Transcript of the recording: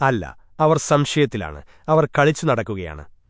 അല്ല അവർ സംശയത്തിലാണ്. അവർ കളിച്ചു നടക്കുകയാണ്.